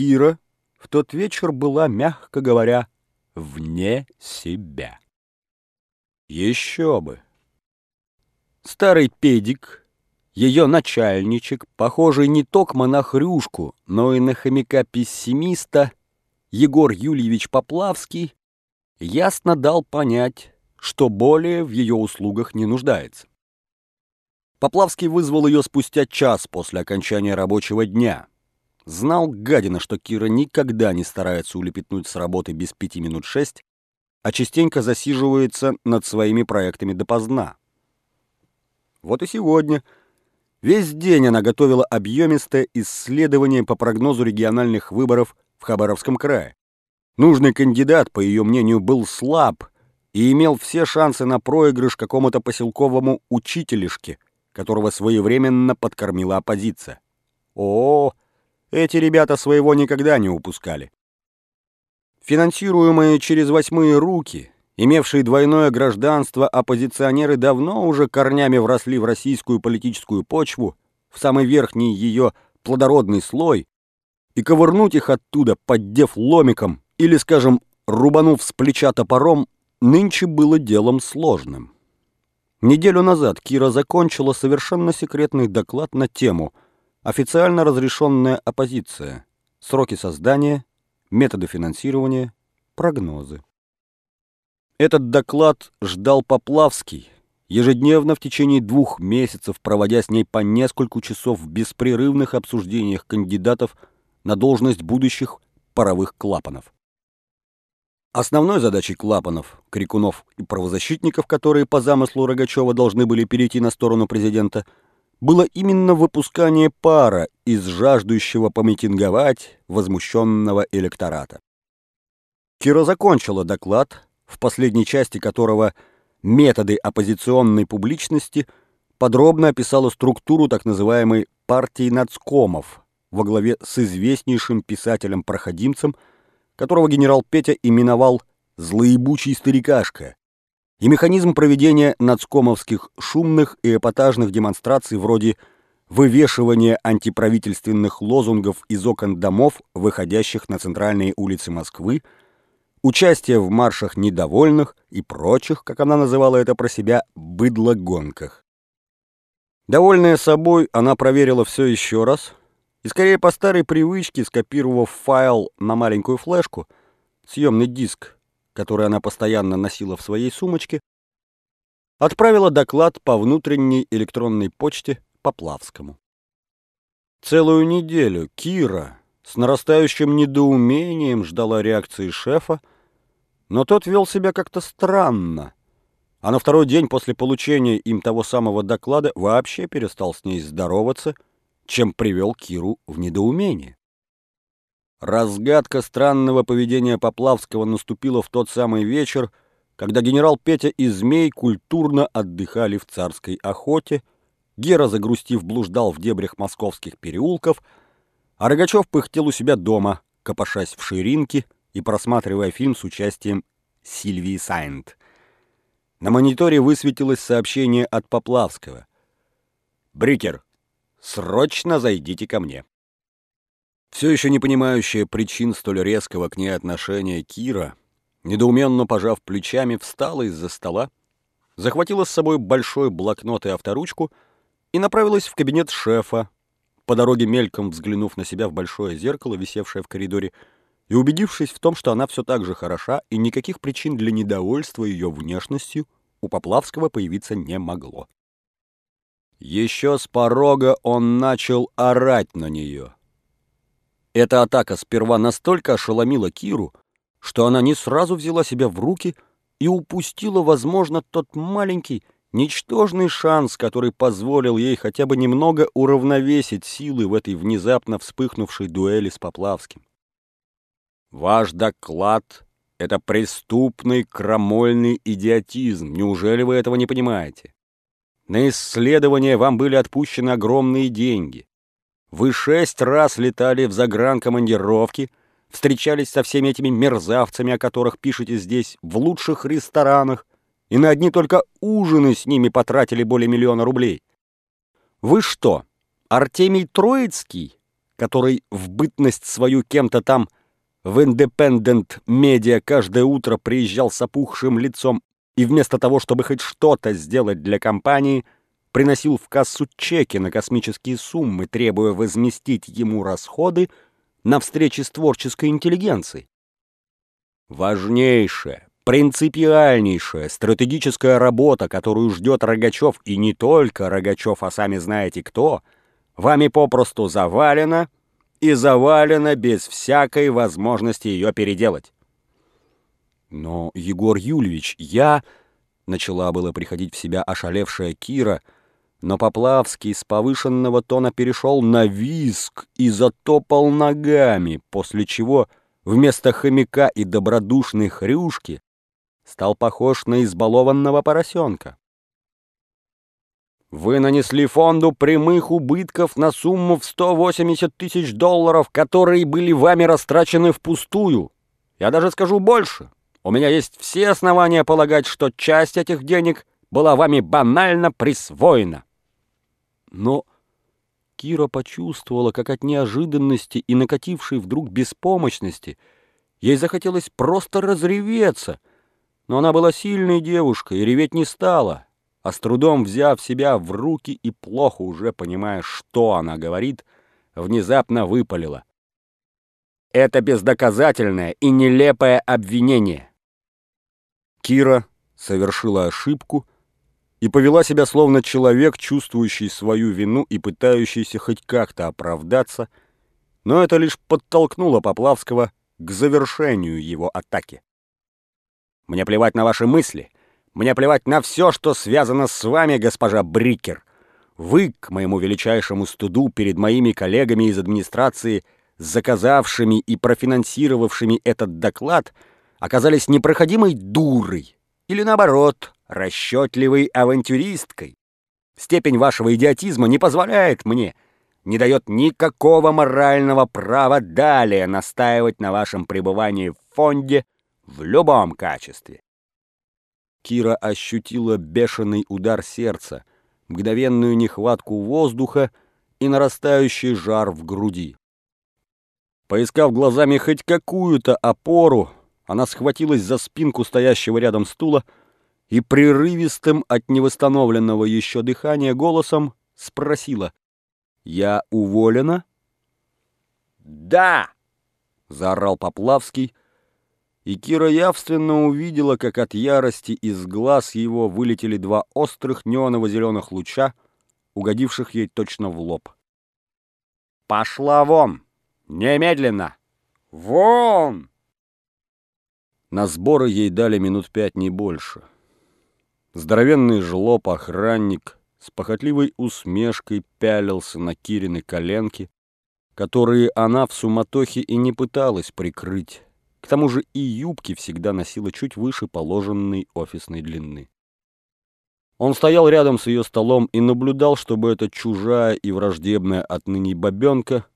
Кира в тот вечер была, мягко говоря, вне себя. Еще бы! Старый педик, ее начальничек, похожий не только на хрюшку, но и на хомяка-пессимиста, Егор Юльевич Поплавский, ясно дал понять, что более в ее услугах не нуждается. Поплавский вызвал ее спустя час после окончания рабочего дня. Знал гадина, что Кира никогда не старается улепетнуть с работы без пяти минут шесть, а частенько засиживается над своими проектами допоздна. Вот и сегодня весь день она готовила объемистое исследование по прогнозу региональных выборов в Хабаровском крае. Нужный кандидат, по ее мнению, был слаб и имел все шансы на проигрыш какому-то поселковому учителишке, которого своевременно подкормила оппозиция. О, эти ребята своего никогда не упускали. Финансируемые через восьмые руки, имевшие двойное гражданство, оппозиционеры давно уже корнями вросли в российскую политическую почву, в самый верхний ее плодородный слой, и ковырнуть их оттуда, поддев ломиком или, скажем, рубанув с плеча топором, нынче было делом сложным. Неделю назад Кира закончила совершенно секретный доклад на тему «Официально разрешенная оппозиция. Сроки создания, методы финансирования, прогнозы». Этот доклад ждал Поплавский, ежедневно в течение двух месяцев проводя с ней по несколько часов в беспрерывных обсуждениях кандидатов на должность будущих паровых клапанов. Основной задачей клапанов, крикунов и правозащитников, которые по замыслу Рогачева должны были перейти на сторону президента, было именно выпускание пара из жаждущего помитинговать возмущенного электората. Кира закончила доклад, в последней части которого методы оппозиционной публичности подробно описала структуру так называемой партии нацкомов во главе с известнейшим писателем-проходимцем которого генерал Петя именовал «злоебучий старикашка», и механизм проведения нацкомовских шумных и эпатажных демонстраций вроде вывешивания антиправительственных лозунгов из окон домов, выходящих на центральные улицы Москвы, участие в маршах недовольных и прочих, как она называла это про себя, быдлогонках. Довольная собой, она проверила все еще раз, и скорее по старой привычке, скопировав файл на маленькую флешку, съемный диск, который она постоянно носила в своей сумочке, отправила доклад по внутренней электронной почте Поплавскому. Целую неделю Кира с нарастающим недоумением ждала реакции шефа, но тот вел себя как-то странно, а на второй день после получения им того самого доклада вообще перестал с ней здороваться – чем привел Киру в недоумение. Разгадка странного поведения Поплавского наступила в тот самый вечер, когда генерал Петя и Змей культурно отдыхали в царской охоте, Гера, загрустив, блуждал в дебрях московских переулков, а Рогачев пыхтел у себя дома, копошась в ширинке и просматривая фильм с участием Сильвии Сайнт. На мониторе высветилось сообщение от Поплавского. «Брикер, Срочно зайдите ко мне. Все еще не понимающая причин столь резкого к ней отношения Кира, недоуменно пожав плечами, встала из-за стола, захватила с собой большой блокнот и авторучку и направилась в кабинет шефа, по дороге мельком взглянув на себя в большое зеркало, висевшее в коридоре, и убедившись в том, что она все так же хороша, и никаких причин для недовольства ее внешностью у Поплавского появиться не могло. Еще с порога он начал орать на нее. Эта атака сперва настолько ошеломила Киру, что она не сразу взяла себя в руки и упустила, возможно, тот маленький, ничтожный шанс, который позволил ей хотя бы немного уравновесить силы в этой внезапно вспыхнувшей дуэли с Поплавским. «Ваш доклад — это преступный крамольный идиотизм. Неужели вы этого не понимаете? На исследования вам были отпущены огромные деньги. Вы шесть раз летали в загранкомандировки, встречались со всеми этими мерзавцами, о которых пишете здесь, в лучших ресторанах, и на одни только ужины с ними потратили более миллиона рублей. Вы что, Артемий Троицкий, который в бытность свою кем-то там в Independent Media каждое утро приезжал с опухшим лицом и вместо того, чтобы хоть что-то сделать для компании, приносил в кассу чеки на космические суммы, требуя возместить ему расходы на встречи с творческой интеллигенцией. Важнейшая, принципиальнейшая стратегическая работа, которую ждет Рогачев, и не только Рогачев, а сами знаете кто, вами попросту завалена и завалена без всякой возможности ее переделать. Но, Егор Юльевич, я... Начала было приходить в себя ошалевшая Кира, но Поплавский с повышенного тона перешел на виск и затопал ногами, после чего вместо хомяка и добродушной хрюшки стал похож на избалованного поросенка. Вы нанесли фонду прямых убытков на сумму в 180 тысяч долларов, которые были вами растрачены впустую. Я даже скажу больше. У меня есть все основания полагать, что часть этих денег была вами банально присвоена. Но Кира почувствовала, как от неожиданности и накатившей вдруг беспомощности ей захотелось просто разреветься. Но она была сильной девушкой и реветь не стала, а с трудом взяв себя в руки и плохо уже понимая, что она говорит, внезапно выпалила. Это бездоказательное и нелепое обвинение. Кира совершила ошибку и повела себя словно человек, чувствующий свою вину и пытающийся хоть как-то оправдаться, но это лишь подтолкнуло Поплавского к завершению его атаки. «Мне плевать на ваши мысли, мне плевать на все, что связано с вами, госпожа Брикер. Вы, к моему величайшему студу перед моими коллегами из администрации, заказавшими и профинансировавшими этот доклад — оказались непроходимой дурой или, наоборот, расчетливой авантюристкой. Степень вашего идиотизма не позволяет мне, не дает никакого морального права далее настаивать на вашем пребывании в фонде в любом качестве. Кира ощутила бешеный удар сердца, мгновенную нехватку воздуха и нарастающий жар в груди. Поискав глазами хоть какую-то опору, она схватилась за спинку стоящего рядом стула и прерывистым от невосстановленного еще дыхания голосом спросила «Я уволена?» «Да!» — заорал Поплавский, и Кира явственно увидела, как от ярости из глаз его вылетели два острых неоново-зеленых луча, угодивших ей точно в лоб. «Пошла вон! Немедленно! Вон!» На сборы ей дали минут пять, не больше. Здоровенный жлоб, охранник, с похотливой усмешкой пялился на Кирины коленки, которые она в суматохе и не пыталась прикрыть. К тому же и юбки всегда носила чуть выше положенной офисной длины. Он стоял рядом с ее столом и наблюдал, чтобы эта чужая и враждебная отныне бабенка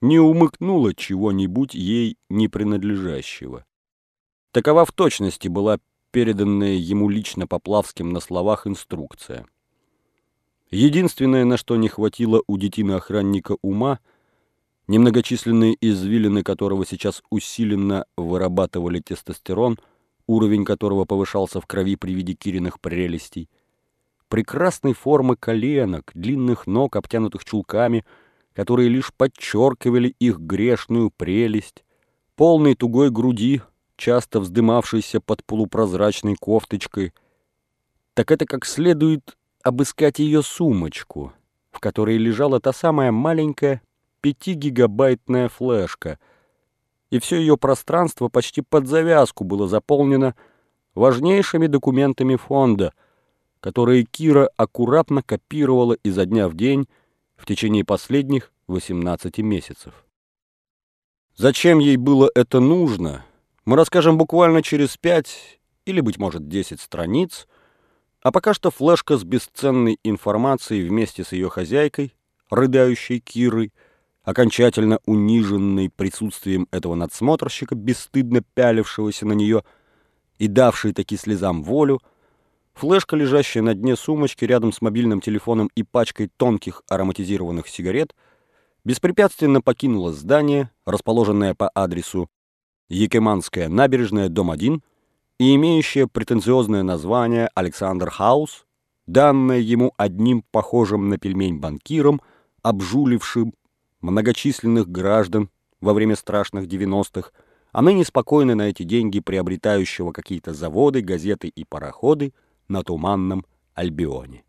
не умыкнула чего-нибудь ей не принадлежащего. Такова в точности была переданная ему лично Поплавским на словах инструкция. Единственное, на что не хватило у детины-охранника ума, немногочисленные извилины которого сейчас усиленно вырабатывали тестостерон, уровень которого повышался в крови при виде Кириных прелестей, прекрасной формы коленок, длинных ног, обтянутых чулками, которые лишь подчеркивали их грешную прелесть, полной тугой груди, часто вздымавшийся под полупрозрачной кофточкой, так это как следует обыскать ее сумочку, в которой лежала та самая маленькая пятигигабайтная флешка, и все ее пространство почти под завязку было заполнено важнейшими документами фонда, которые Кира аккуратно копировала изо дня в день в течение последних 18 месяцев. Зачем ей было это нужно, мы расскажем буквально через пять или, быть может, десять страниц, а пока что флешка с бесценной информацией вместе с ее хозяйкой, рыдающей Кирой, окончательно униженной присутствием этого надсмотрщика, бесстыдно пялившегося на нее и давшей таки слезам волю, флешка, лежащая на дне сумочки рядом с мобильным телефоном и пачкой тонких ароматизированных сигарет, беспрепятственно покинула здание, расположенное по адресу Якиманская набережная, дом 1, и имеющее претенциозное название Александр Хаус, данное ему одним похожим на пельмень банкиром, обжулившим многочисленных граждан во время страшных 90-х, а ныне спокойно на эти деньги приобретающего какие-то заводы, газеты и пароходы на Туманном Альбионе.